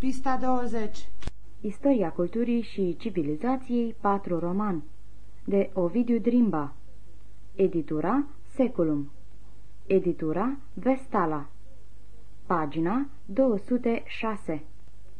Pista 20 Istoria culturii și civilizației 4 roman De Ovidiu Drimba. Editura Seculum. Editura Vestala. Pagina 206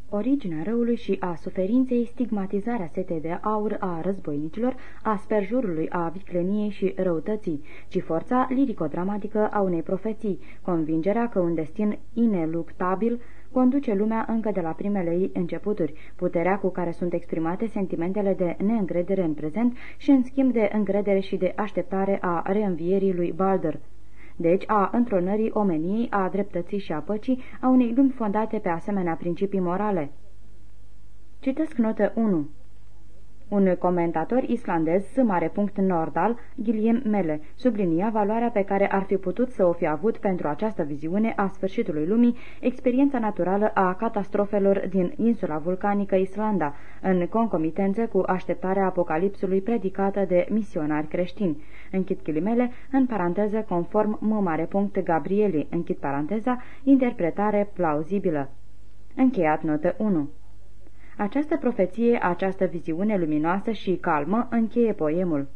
Originea răului și a suferinței, stigmatizarea setei de aur a războinicilor, a sperjurului, a vicleniei și răutății, ci forța lirico-dramatică a unei profeții, convingerea că un destin ineluctabil conduce lumea încă de la primele ei începuturi, puterea cu care sunt exprimate sentimentele de neîncredere în prezent și în schimb de încredere și de așteptare a reînvierii lui Balder deci a întronării omeniei, a dreptății și a păcii, a unei lumi fondate pe asemenea principii morale. Citesc notă 1. Un comentator islandez, punct Nordal, Gilliam Mele, sublinia valoarea pe care ar fi putut să o fi avut pentru această viziune a sfârșitului lumii experiența naturală a catastrofelor din insula vulcanică Islanda, în concomitență cu așteptarea apocalipsului predicată de misionari creștini. Închid chilimele, în paranteză conform M. punct Gabrieli, închid paranteza, interpretare plauzibilă. Încheiat notă 1 această profeție, această viziune luminoasă și calmă încheie poemul.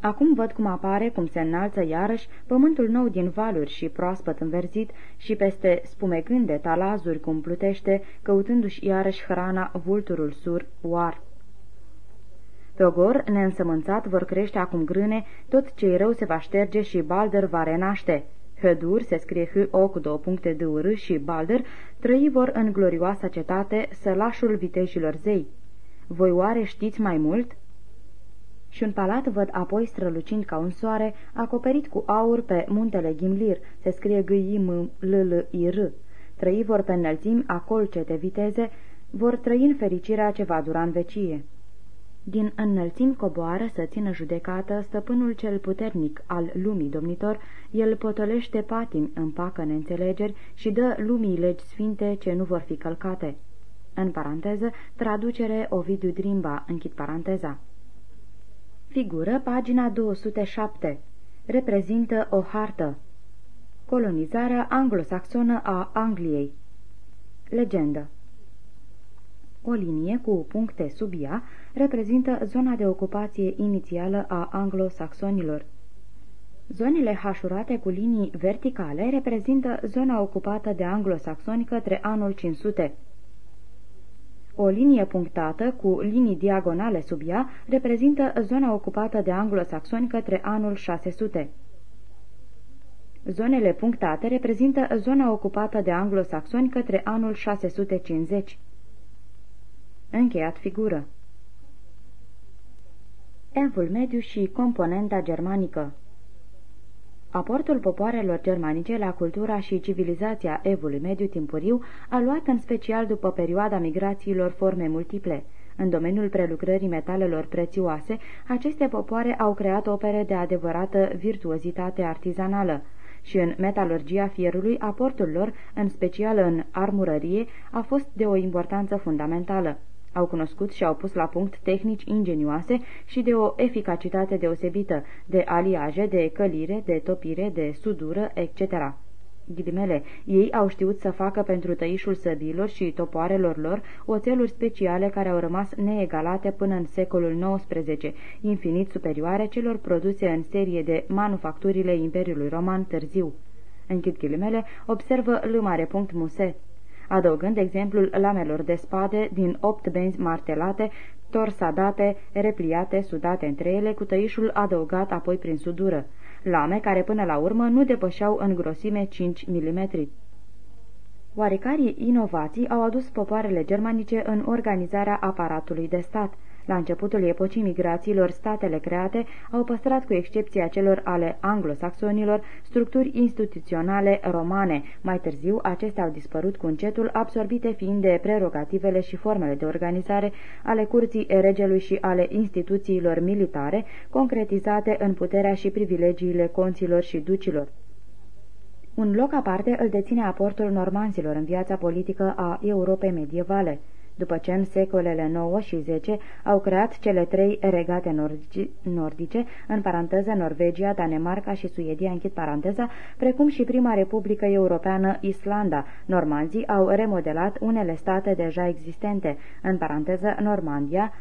Acum văd cum apare, cum se înalță iarăși pământul nou din valuri și proaspăt înverzit și peste spumegânde talazuri cum plutește, căutându-și iarăși hrana vulturul sur oar. Pe ogor neînsămânțat vor crește acum grâne, tot ce rău se va șterge și Balder va renaște. Hădur se scrie H-O cu două puncte de urâ și Balder trăi vor în glorioasa cetate sălașul vitejilor zei. Voi oare știți mai mult? Și un palat văd apoi strălucind ca un soare, acoperit cu aur pe muntele Gimlir, se scrie g i m l l i r Trăi vor pe înălțimi, acolcete viteze, vor trăi în fericirea ce va dura în vecie. Din înălțim coboară să țină judecată stăpânul cel puternic al lumii domnitor, el potolește patim, împacă neînțelegeri și dă lumii legi sfinte ce nu vor fi călcate. În paranteză, traducere Ovidiu Drimba, închid paranteza. Figură, pagina 207. Reprezintă o hartă. Colonizarea anglosaxonă a Angliei. Legendă o linie cu puncte sub ea reprezintă zona de ocupație inițială a anglosaxonilor. Zonele hașurate cu linii verticale reprezintă zona ocupată de anglosaxoni către anul 500. O linie punctată cu linii diagonale sub ea reprezintă zona ocupată de anglosaxoni către anul 600. Zonele punctate reprezintă zona ocupată de anglosaxoni către anul 650. Încheiat figură. Evul mediu și componenta germanică Aportul popoarelor germanice la cultura și civilizația evului mediu timpuriu a luat în special după perioada migrațiilor forme multiple. În domeniul prelucrării metalelor prețioase, aceste popoare au creat opere de adevărată virtuozitate artizanală și în metalurgia fierului aportul lor, în special în armurărie, a fost de o importanță fundamentală. Au cunoscut și au pus la punct tehnici ingenioase și de o eficacitate deosebită, de aliaje, de călire, de topire, de sudură, etc. Ghidimele, ei au știut să facă pentru tăișul săbilor și topoarelor lor oțeluri speciale care au rămas neegalate până în secolul XIX, infinit superioare celor produse în serie de manufacturile Imperiului Roman târziu. Închid ghilimele, observă punct Muset adăugând exemplul lamelor de spade din opt benzi martelate, torsadate, repliate, sudate între ele, cu tăișul adăugat apoi prin sudură, lame care până la urmă nu depășeau în grosime 5 mm. Oarecare inovații au adus popoarele germanice în organizarea aparatului de stat, la începutul epocii migrațiilor, statele create au păstrat, cu excepția celor ale anglosaxonilor, structuri instituționale romane. Mai târziu, acestea au dispărut cu încetul, absorbite fiind de prerogativele și formele de organizare ale curții regelui și ale instituțiilor militare, concretizate în puterea și privilegiile conților și ducilor. Un loc aparte îl deține aportul normanzilor în viața politică a Europei medievale. După ce în secolele 9 și 10 au creat cele trei regate nordice, în paranteză Norvegia, Danemarca și Suedia, închid paranteza, precum și prima republică europeană Islanda. Normanzii au remodelat unele state deja existente, în paranteză Normandia,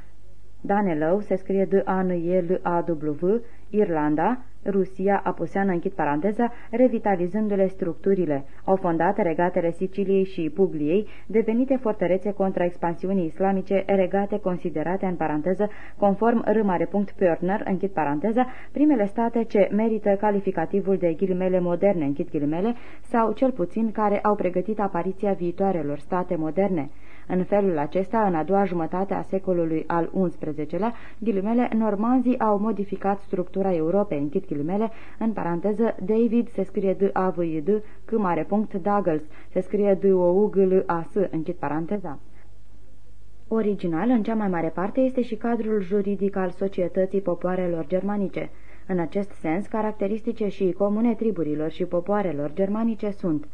Danelău se scrie d a n e l a w Irlanda, Rusia, apuseană închid paranteza, revitalizându-le structurile. Au fondat regatele Siciliei și Pugliei, devenite fortărețe contra expansiunii islamice, regate considerate în paranteză, conform Pörner, închid paranteza, primele state ce merită calificativul de ghilimele moderne, închid ghilimele, sau cel puțin care au pregătit apariția viitoarelor state moderne. În felul acesta, în a doua jumătate a secolului al XI-lea, ghilimele, normanzii au modificat structura Europei, închid ghilimele, în paranteză, David se scrie d a v i d c mare punct, Douglas se scrie d o u g l a s închid paranteza. Original, în cea mai mare parte, este și cadrul juridic al societății popoarelor germanice. În acest sens, caracteristice și comune triburilor și popoarelor germanice sunt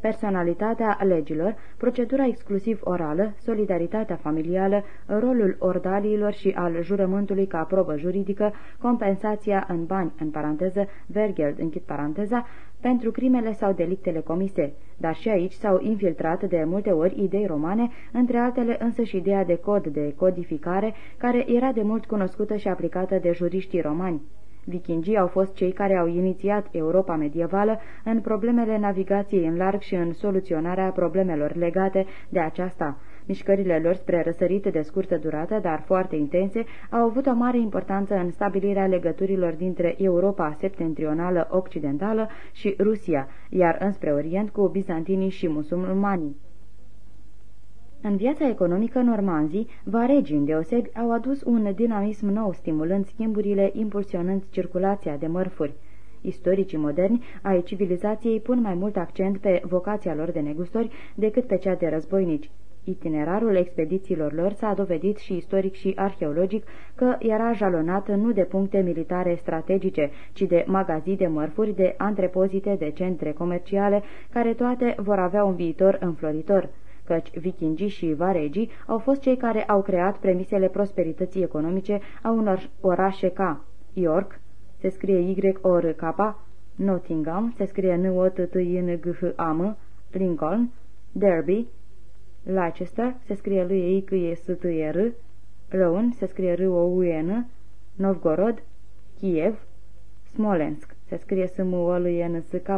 personalitatea legilor, procedura exclusiv orală, solidaritatea familială, rolul ordaliilor și al jurământului ca probă juridică, compensația în bani, în paranteză, vergeld, închid paranteza, pentru crimele sau delictele comise, dar și aici s-au infiltrat de multe ori idei romane, între altele însă și ideea de cod de codificare, care era de mult cunoscută și aplicată de juriștii romani. Vikingii au fost cei care au inițiat Europa medievală în problemele navigației în larg și în soluționarea problemelor legate de aceasta. Mișcările lor spre răsărit de scurtă durată, dar foarte intense, au avut o mare importanță în stabilirea legăturilor dintre Europa septentrională occidentală și Rusia, iar înspre Orient cu bizantinii și musulmanii. În viața economică, normanzii, varegii îndeosebi, au adus un dinamism nou, stimulând schimburile, impulsionând circulația de mărfuri. Istoricii moderni ai civilizației pun mai mult accent pe vocația lor de negustori decât pe cea de războinici. Itinerarul expedițiilor lor s-a dovedit și istoric și arheologic că era jalonat nu de puncte militare strategice, ci de magazii de mărfuri, de antrepozite, de centre comerciale, care toate vor avea un viitor înfloritor căci vikingii și varegii au fost cei care au creat premisele prosperității economice a unor orașe ca York, se scrie Y-O-R-K, Nottingham, se scrie n o t t i n g h a m Lincoln, Derby, Leicester, se scrie l e i c e s t e r Rowan, se scrie r o u e n Novgorod, Kiev, Smolensk, se scrie s m o l e n s k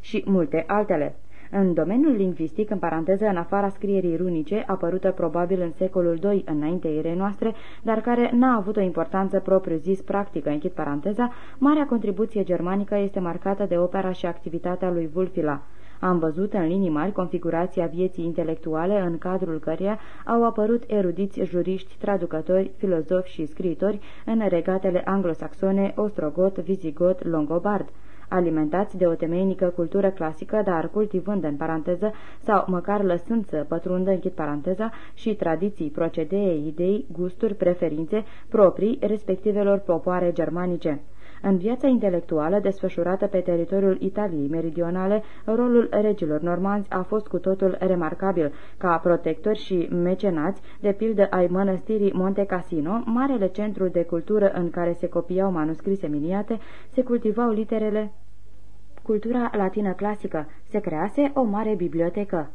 și multe altele. În domeniul lingvistic, în paranteză, în afara scrierii runice, apărută probabil în secolul II înaintea erei noastre, dar care n-a avut o importanță propriu-zis practică, închid paranteza, marea contribuție germanică este marcată de opera și activitatea lui Vulfila. Am văzut în linii mari configurația vieții intelectuale în cadrul căreia au apărut erudiți, juriști, traducători, filozofi și scriitori în regatele anglosaxone, ostrogot, vizigot, longobard alimentați de o temeinică cultură clasică, dar cultivând în paranteză sau măcar lăsând să pătrundă închid paranteza și tradiții, procedee, idei, gusturi, preferințe proprii respectivelor popoare germanice. În viața intelectuală desfășurată pe teritoriul Italiei meridionale, rolul regilor normanzi a fost cu totul remarcabil. Ca protectori și mecenați, de pildă ai mănăstirii Monte Cassino, marele centru de cultură în care se copiau manuscrise miniate, se cultivau literele cultura latină clasică, se crease o mare bibliotecă.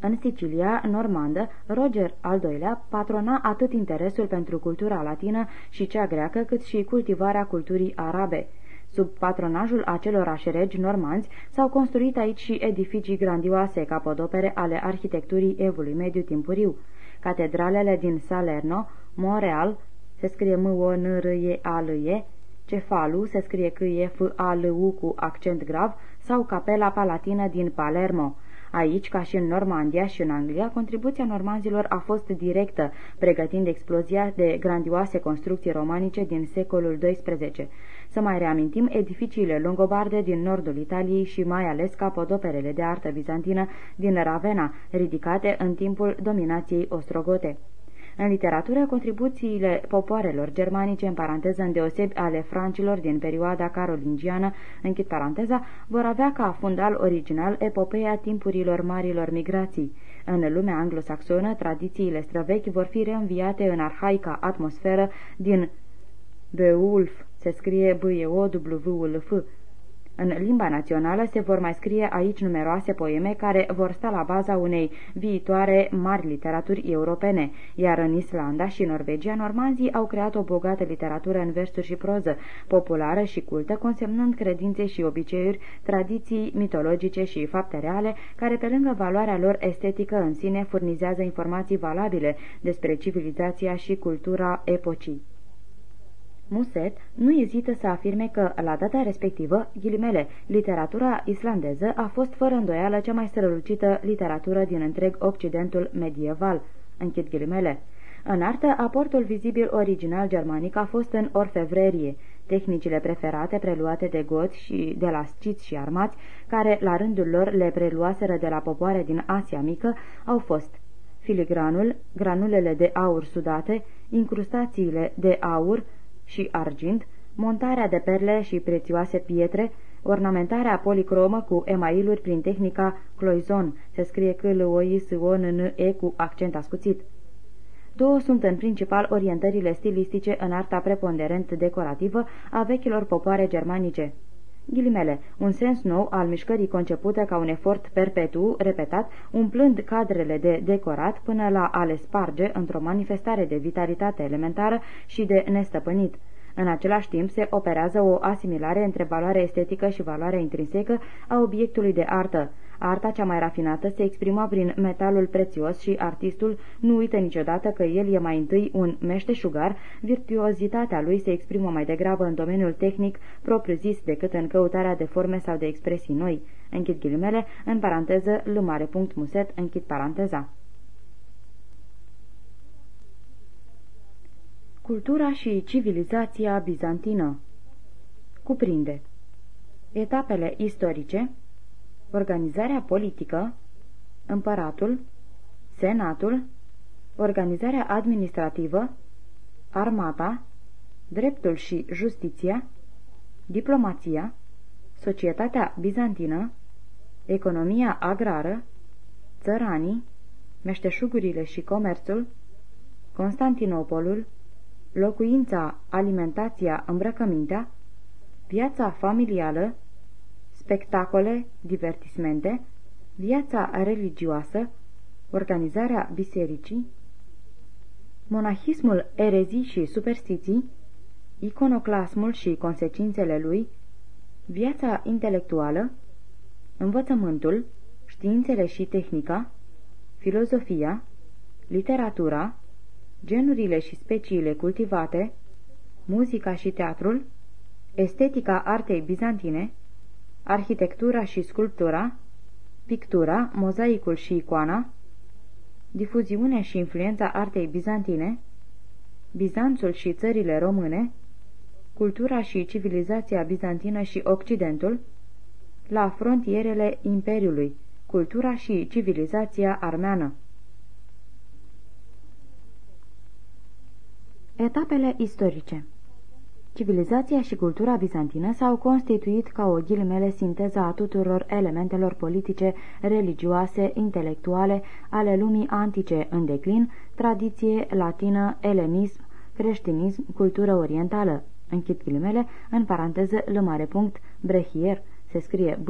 În Sicilia normandă, Roger al II-lea patrona atât interesul pentru cultura latină și cea greacă, cât și cultivarea culturii arabe. Sub patronajul acelorași regi normanzi s-au construit aici și edificii grandioase, capodopere ale arhitecturii evului mediu timpuriu. Catedralele din Salerno, Montreal, se scrie m o n r e a l e Cefalu, se scrie c e f a l u cu accent grav, sau Capela Palatină din Palermo. Aici, ca și în Normandia și în Anglia, contribuția normanzilor a fost directă, pregătind explozia de grandioase construcții romanice din secolul XII. Să mai reamintim edificiile longobarde din nordul Italiei și mai ales capodoperele de artă bizantină din Ravenna, ridicate în timpul dominației ostrogote. În literatură, contribuțiile popoarelor germanice, în paranteză îndeosebi ale francilor din perioada carolingiană, închid paranteza, vor avea ca fundal original epopeea timpurilor marilor migrații. În lumea anglosaxonă, tradițiile străvechi vor fi reînviate în arhaica atmosferă din Beowulf, se scrie b e o w l f în limba națională se vor mai scrie aici numeroase poeme care vor sta la baza unei viitoare mari literaturi europene, iar în Islanda și Norvegia, normanzii au creat o bogată literatură în versuri și proză, populară și cultă, consemnând credințe și obiceiuri, tradiții mitologice și fapte reale, care pe lângă valoarea lor estetică în sine furnizează informații valabile despre civilizația și cultura epocii. Muset nu ezită să afirme că, la data respectivă, ghilimele, literatura islandeză a fost fără îndoială cea mai strălucită literatură din întreg Occidentul medieval. Închid ghilimele. În artă, aportul vizibil original germanic a fost în orfevrerie, tehnicile preferate preluate de goți și de la sciți și armați, care la rândul lor le preluaseră de la popoare din Asia Mică, au fost filigranul, granulele de aur sudate, incrustațiile de aur, și argint, montarea de perle și prețioase pietre, ornamentarea policromă cu emailuri prin tehnica cloizon, se scrie că l o i s o n n e cu accent ascuțit. Două sunt în principal orientările stilistice în arta preponderent decorativă a vechilor popoare germanice. Ghilimele, un sens nou al mișcării concepută ca un efort perpetu, repetat, umplând cadrele de decorat până la a le sparge într-o manifestare de vitalitate elementară și de nestăpânit. În același timp se operează o asimilare între valoarea estetică și valoarea intrinsecă a obiectului de artă. Arta cea mai rafinată se exprima prin metalul prețios și artistul nu uită niciodată că el e mai întâi un meșteșugar, virtuozitatea lui se exprimă mai degrabă în domeniul tehnic propriu-zis decât în căutarea de forme sau de expresii noi. Închid ghilimele, în paranteză, lumare punct muset, închid paranteza. Cultura și civilizația bizantină Cuprinde Etapele istorice Organizarea politică Împăratul Senatul Organizarea administrativă Armata Dreptul și justiția Diplomația Societatea bizantină Economia agrară Țăranii Meșteșugurile și comerțul Constantinopolul locuința, alimentația, îmbrăcămintea, viața familială, spectacole, divertismente, viața religioasă, organizarea bisericii, monahismul, erezii și superstiții, iconoclasmul și consecințele lui, viața intelectuală, învățământul, științele și tehnica, filozofia, literatura, genurile și speciile cultivate, muzica și teatrul, estetica artei bizantine, arhitectura și sculptura, pictura, mozaicul și icoana, difuziune și influența artei bizantine, Bizanțul și țările române, cultura și civilizația bizantină și Occidentul, la frontierele Imperiului, cultura și civilizația armeană. Etapele istorice Civilizația și cultura bizantină s-au constituit ca o ghilimele sinteză a tuturor elementelor politice, religioase, intelectuale ale lumii antice în declin, tradiție latină, elenism, creștinism, cultură orientală. Închid ghilimele, în paranteză, lămare punct, brehier, se scrie b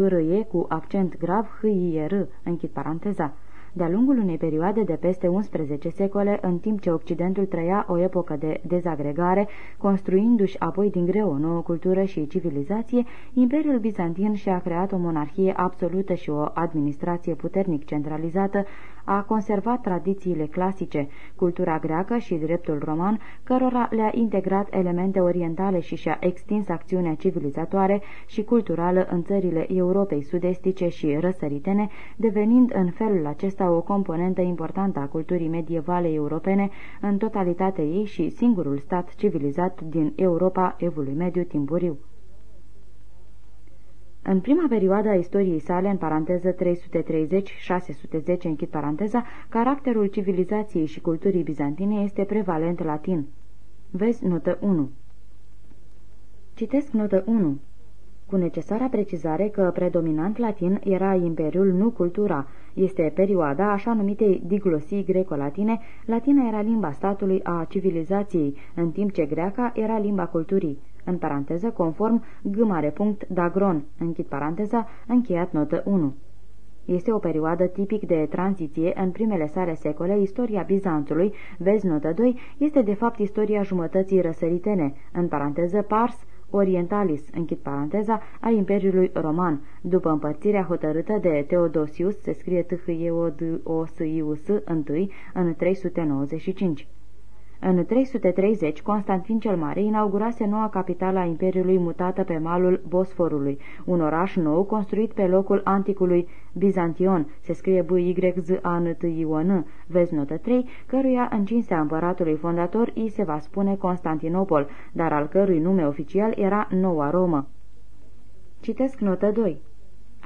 cu accent grav, h i r închid paranteza de-a lungul unei perioade de peste 11 secole, în timp ce Occidentul trăia o epocă de dezagregare, construindu-și apoi din greu o nouă cultură și civilizație, Imperiul Bizantin și-a creat o monarhie absolută și o administrație puternic centralizată, a conservat tradițiile clasice, cultura greacă și dreptul roman, cărora le-a integrat elemente orientale și și-a extins acțiunea civilizatoare și culturală în țările Europei sud-estice și răsăritene, devenind în felul acesta o componentă importantă a culturii medievale europene în totalitatea ei și singurul stat civilizat din Europa evului mediu timpuriu. În prima perioadă a istoriei sale, în paranteză 330-610, închid paranteza, caracterul civilizației și culturii bizantine este prevalent latin. Vezi notă 1. Citesc notă 1. Cu necesara precizare că predominant latin era imperiul, nu cultura. Este perioada așa numitei diglosii greco-latine, latina era limba statului a civilizației, în timp ce greaca era limba culturii în paranteză, conform Dagron, închid paranteza, încheiat notă 1. Este o perioadă tipic de tranziție în primele sale secole, istoria Bizanțului, vezi notă 2, este de fapt istoria jumătății răsăritene, în paranteză Pars, Orientalis, închid paranteza, a Imperiului Roman, după împărțirea hotărâtă de Teodosius, se scrie t h e o d o s i u s întâi, în 395. În 330, Constantin cel Mare inaugurase noua capitală a Imperiului mutată pe malul Bosforului, un oraș nou construit pe locul anticului Bizantion, se scrie b y z a n t i o n vezi notă 3, căruia în cinstea împăratului fondator i se va spune Constantinopol, dar al cărui nume oficial era Noua Romă. Citesc notă 2.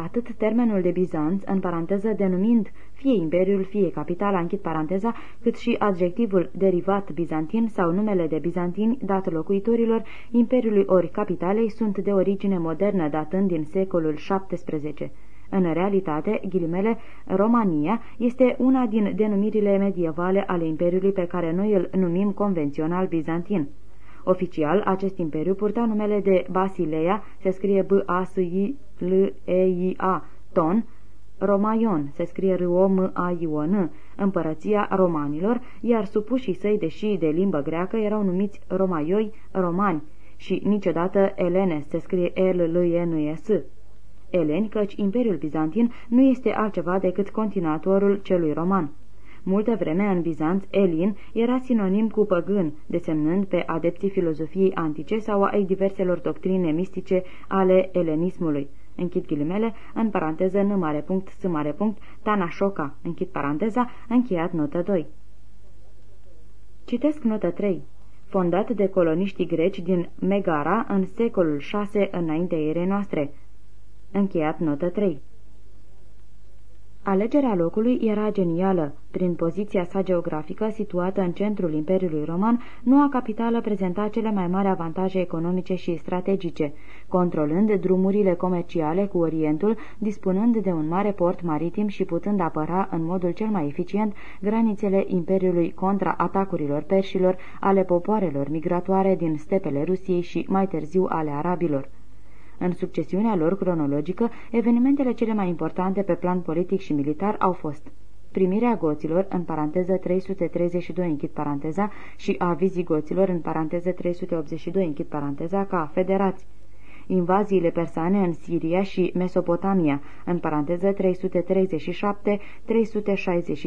Atât termenul de Bizanț, în paranteză denumind fie imperiul, fie capitala, închid paranteza, cât și adjectivul derivat bizantin sau numele de bizantini dat locuitorilor imperiului ori capitalei sunt de origine modernă datând din secolul XVII. În realitate, ghilimele, Romania este una din denumirile medievale ale imperiului pe care noi îl numim convențional bizantin. Oficial, acest imperiu purta numele de Basileia, se scrie B-A-S-I-L-E-I-A, Ton, Romaion, se scrie r o m a i o n împărăția romanilor, iar supușii săi, deși de limbă greacă, erau numiți romaioi, romani, și niciodată Elenes, se scrie l l e n s Eleni, căci Imperiul Bizantin nu este altceva decât continuatorul celui roman. Multă vreme în Bizanț, Elin era sinonim cu păgân, desemnând pe adepții filozofiei antice sau ai diverselor doctrine mistice ale elenismului închid ghilimele, în paranteză n mare punct, s mare punct, Tanașoca, închid paranteza, încheiat notă 2. Citesc notă 3. Fondat de coloniștii greci din Megara în secolul 6 înainte erei noastre. Încheiat notă 3. Alegerea locului era genială. Prin poziția sa geografică, situată în centrul Imperiului Roman, noua capitală prezenta cele mai mari avantaje economice și strategice, controlând drumurile comerciale cu Orientul, dispunând de un mare port maritim și putând apăra în modul cel mai eficient granițele Imperiului contra atacurilor perșilor, ale popoarelor migratoare din stepele Rusiei și mai târziu ale arabilor. În succesiunea lor cronologică, evenimentele cele mai importante pe plan politic și militar au fost primirea goților, în paranteză 332 închid paranteza, și a vizigoților, în paranteză 382 închid paranteza, ca federați. Invaziile persane în Siria și Mesopotamia, în paranteză 337-363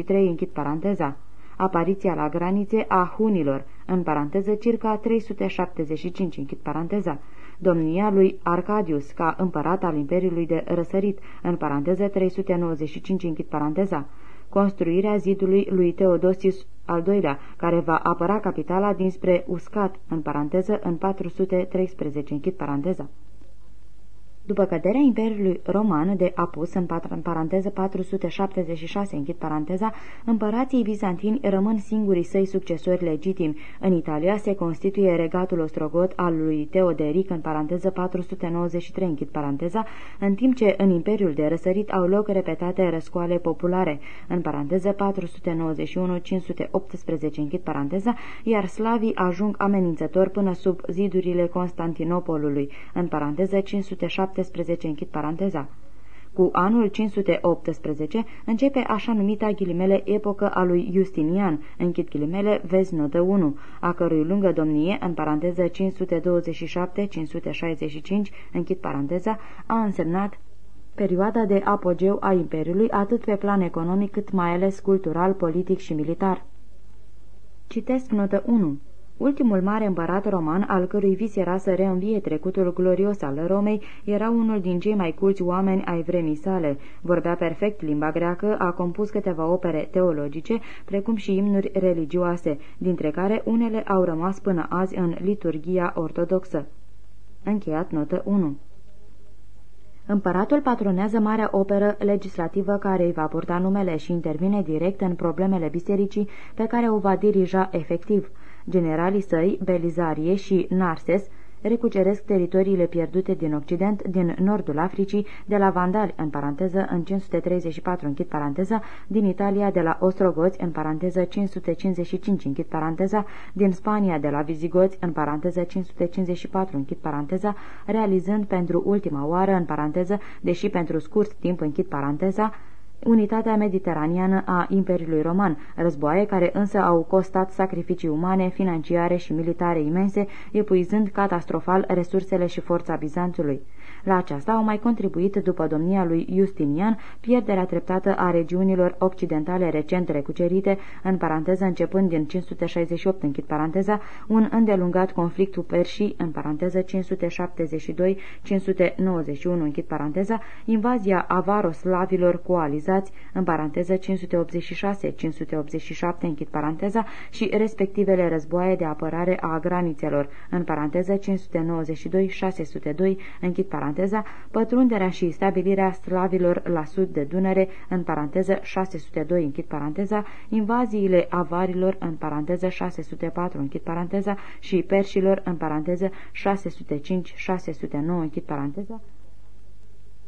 închid paranteza. Apariția la granițe a hunilor, în paranteză circa 375 închid paranteza domnia lui Arcadius ca împărat al Imperiului de Răsărit, în paranteză 395 închid paranteza, construirea zidului lui Teodosius al doilea, care va apăra capitala dinspre Uscat, în paranteză, în 413 închid paranteza. După căderea Imperiului Roman de Apus, în, în paranteză 476, închid paranteza, împărații bizantini rămân singurii săi succesori legitimi. În Italia se constituie regatul ostrogot al lui Teoderic, în paranteză 493, închid paranteza, în timp ce în Imperiul de Răsărit au loc repetate răscoale populare, în paranteză 491-518, închid paranteza, iar slavii ajung amenințători până sub zidurile Constantinopolului, în paranteză 507 517, închid paranteza. Cu anul 518 începe așa numita ghilimele epocă a lui Justinian, închid ghilimele, vezi notă 1, a cărui lungă domnie, în paranteză 527-565, închid paranteza, a însemnat perioada de apogeu a Imperiului atât pe plan economic cât mai ales cultural, politic și militar. Citesc notă 1. Ultimul mare împărat roman, al cărui vis era să reînvie trecutul glorios al Romei, era unul din cei mai culți oameni ai vremii sale. Vorbea perfect limba greacă, a compus câteva opere teologice, precum și imnuri religioase, dintre care unele au rămas până azi în liturgia ortodoxă. Încheiat notă 1 Împăratul patronează marea operă legislativă care îi va purta numele și intervine direct în problemele bisericii pe care o va dirija efectiv. Generalii săi, Belizarie și Narses, recuceresc teritoriile pierdute din Occident, din nordul Africii, de la Vandali, în paranteză, în 534, închid paranteza, din Italia, de la Ostrogoți, în paranteză, 555, închid paranteza, din Spania, de la Vizigoți, în paranteză, 554, închid paranteza, realizând pentru ultima oară, în paranteză, deși pentru scurt timp, închid paranteza, unitatea mediteraneană a Imperiului Roman, războaie care însă au costat sacrificii umane, financiare și militare imense, epuizând catastrofal resursele și forța Bizanțului. La aceasta au mai contribuit, după domnia lui Justinian, pierderea treptată a regiunilor occidentale recent recucerite, în paranteză începând din 568, închid paranteza, un îndelungat conflict cu persii, în paranteză 572-591, închid paranteza, invazia avaroslavilor coalizați, în paranteză 586-587, închid paranteza, și respectivele războaie de apărare a granițelor, în paranteză 592-602, închid paranteza, paranteza, pătrunderea și stabilirea slavilor la sud de Dunăre, în paranteză 602, închid paranteza, invaziile avarilor, în paranteză 604, închid paranteza, și perșilor, în paranteză 605-609, închid paranteza,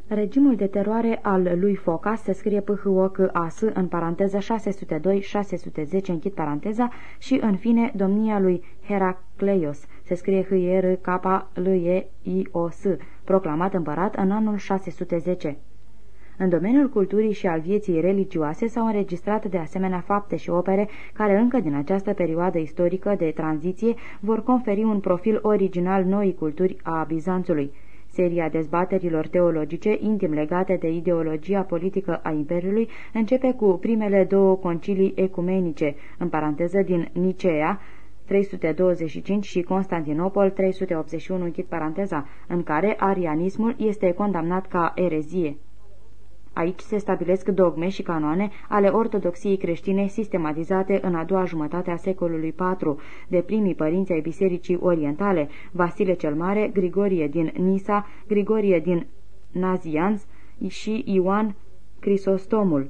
Regimul de teroare al lui Foca se scrie p h o c a s în paranteză 602-610, închid paranteza, și, în fine, domnia lui Heracleios, se scrie h r k l e i o s proclamat împărat în anul 610. În domeniul culturii și al vieții religioase s-au înregistrat de asemenea fapte și opere care încă din această perioadă istorică de tranziție vor conferi un profil original noii culturi a Bizanțului. Seria dezbaterilor teologice intim legate de ideologia politică a Imperiului începe cu primele două concilii ecumenice, în paranteză din Nicea, 325 și Constantinopol 381, închid paranteza, în care arianismul este condamnat ca erezie. Aici se stabilesc dogme și canoane ale ortodoxiei creștine sistematizate în a doua jumătate a secolului IV de primii părinți ai Bisericii Orientale, Vasile cel Mare, Grigorie din Nisa, Grigorie din Nazianz și Ioan Crisostomul.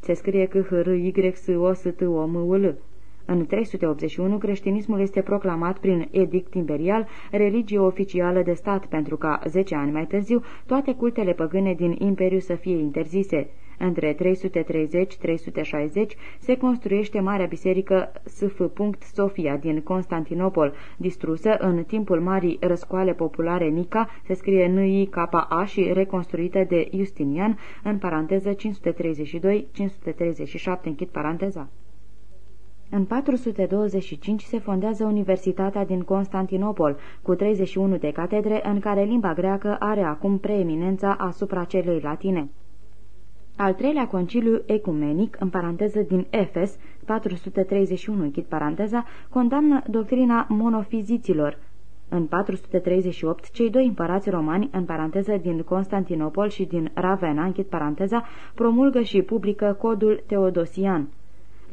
Se scrie că h r y s o s t o m u l în 381, creștinismul este proclamat prin edict imperial religie oficială de stat pentru ca, 10 ani mai târziu, toate cultele păgâne din imperiu să fie interzise. Între 330-360 se construiește Marea Biserică S.F. Sofia din Constantinopol, distrusă în timpul marii răscoale populare Nica, se scrie N-I-K-A și reconstruită de Justinian, în paranteză 532-537, închid paranteza. În 425 se fondează Universitatea din Constantinopol, cu 31 de catedre în care limba greacă are acum preeminența asupra celei latine. Al treilea conciliu ecumenic, în paranteză din Efes, 431, închid paranteza, condamnă doctrina monofiziților. În 438, cei doi împărați romani, în paranteză din Constantinopol și din Ravenna, închid paranteza, promulgă și publică codul teodosian.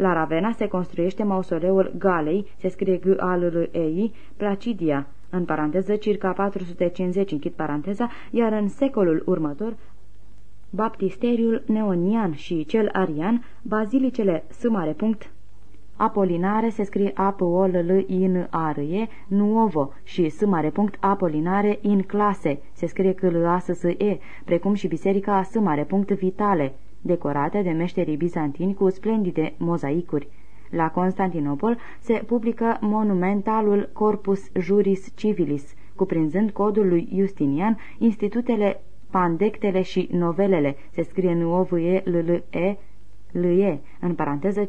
La Ravenna se construiește mausoleul Galei, se scrie g a l l e i Placidia, în paranteză circa 450, închid paranteza, iar în secolul următor baptisteriul neonian și cel arian, bazilicele s mare punct, Apolinare se scrie a p o l l i n a r e Nuovo și s mare punct Apolinare in clase se scrie c l a s s e precum și biserica s mare punct Vitale decorate de meșterii bizantini cu splendide mozaicuri. La Constantinopol se publică monumentalul Corpus Juris Civilis, cuprinzând codul lui Justinian, institutele, pandectele și novelele, se scrie în o v e l l e l e în paranteză 529-565,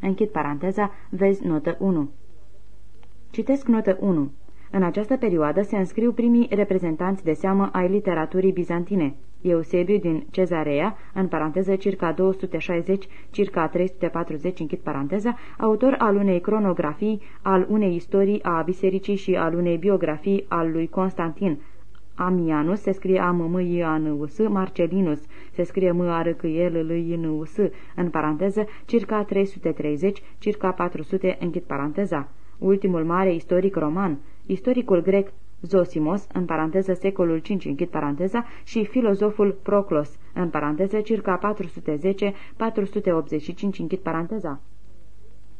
închid paranteza, vezi notă 1. Citesc notă 1. În această perioadă se înscriu primii reprezentanți de seamă ai literaturii bizantine. Eusebiu din Cezarea, în paranteză circa 260, circa 340, închid paranteza, autor al unei cronografii, al unei istorii a bisericii și al unei biografii al lui Constantin, Amianus se scrie a m i a n u s Marcelinus se scrie m a r c e l l i n u s în paranteză, circa 330, circa 400, închid paranteza. Ultimul mare istoric roman, istoricul grec Zosimos, în paranteză secolul V, închid paranteza, și filozoful Proclos, în paranteză circa 410-485, închid paranteza.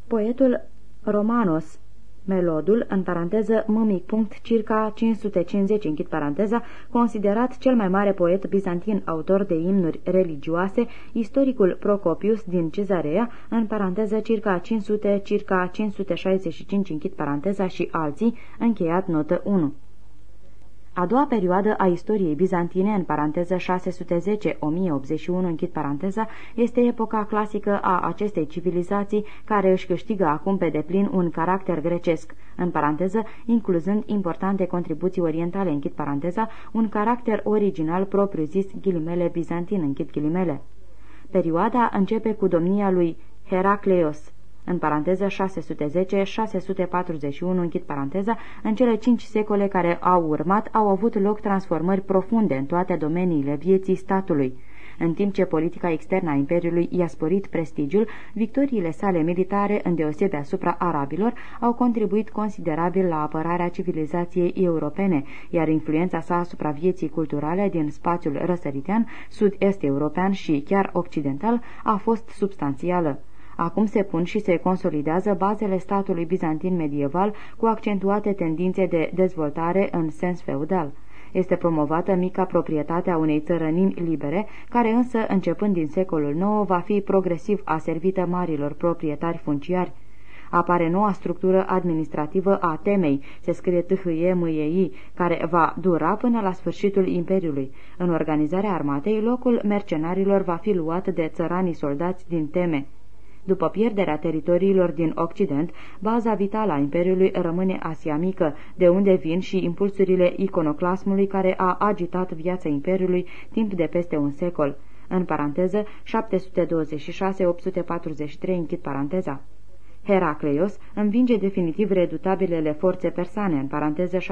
Poetul Romanos, Melodul, în paranteză mâmic punct, circa 550, închid paranteza, considerat cel mai mare poet bizantin autor de imnuri religioase, istoricul Procopius din Cezarea, în paranteză circa 500, circa 565, închid paranteza și alții, încheiat notă 1. A doua perioadă a istoriei bizantine, în paranteză 610-1081, închid paranteza, este epoca clasică a acestei civilizații care își câștigă acum pe deplin un caracter grecesc, în paranteză, incluzând importante contribuții orientale, închid paranteza, un caracter original propriu-zis ghilimele bizantin, închid ghilimele. Perioada începe cu domnia lui Heracleos, în paranteză 610-641, închid paranteza, în cele cinci secole care au urmat au avut loc transformări profunde în toate domeniile vieții statului. În timp ce politica externă a Imperiului i-a sporit prestigiul, victoriile sale militare, îndeosebe asupra arabilor, au contribuit considerabil la apărarea civilizației europene, iar influența sa asupra vieții culturale din spațiul răsăritean, sud-est european și chiar occidental a fost substanțială. Acum se pun și se consolidează bazele statului bizantin medieval cu accentuate tendințe de dezvoltare în sens feudal. Este promovată mica proprietate a unei țărănimi libere, care însă, începând din secolul IX, va fi progresiv aservită marilor proprietari funciari. Apare noua structură administrativă a temei, se scrie tâhâie mâiei, care va dura până la sfârșitul Imperiului. În organizarea armatei, locul mercenarilor va fi luat de țăranii soldați din teme. După pierderea teritoriilor din Occident, baza vitală a Imperiului rămâne Asia Mică, de unde vin și impulsurile iconoclasmului care a agitat viața Imperiului timp de peste un secol. În paranteză, 726-843, închid paranteza. Heracleios învinge definitiv redutabilele forțe persane, în paranteză 622-628,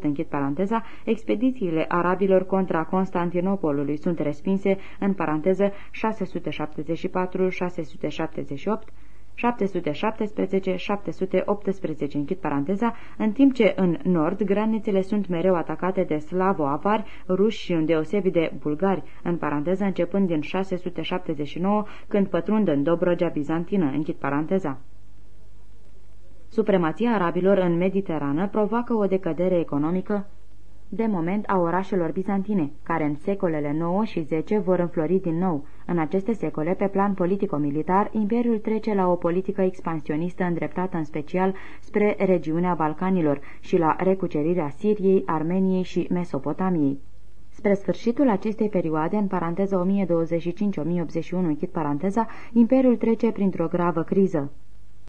închid paranteza, expedițiile arabilor contra Constantinopolului sunt respinse, în paranteză 674-678, 717-718, închid paranteza, în timp ce în nord granițele sunt mereu atacate de slavo-avari, ruși și îndeosebi de bulgari, în paranteză începând din 679, când pătrund în Dobrogea bizantină, închid paranteza. Supremația arabilor în Mediterană provoacă o decădere economică de moment a orașelor bizantine, care în secolele 9 și 10 vor înflori din nou. În aceste secole, pe plan politico-militar, Imperiul trece la o politică expansionistă îndreptată în special spre regiunea Balcanilor și la recucerirea Siriei, Armeniei și Mesopotamiei. Spre sfârșitul acestei perioade, în paranteză 1025-1081, închid paranteza, Imperiul trece printr-o gravă criză.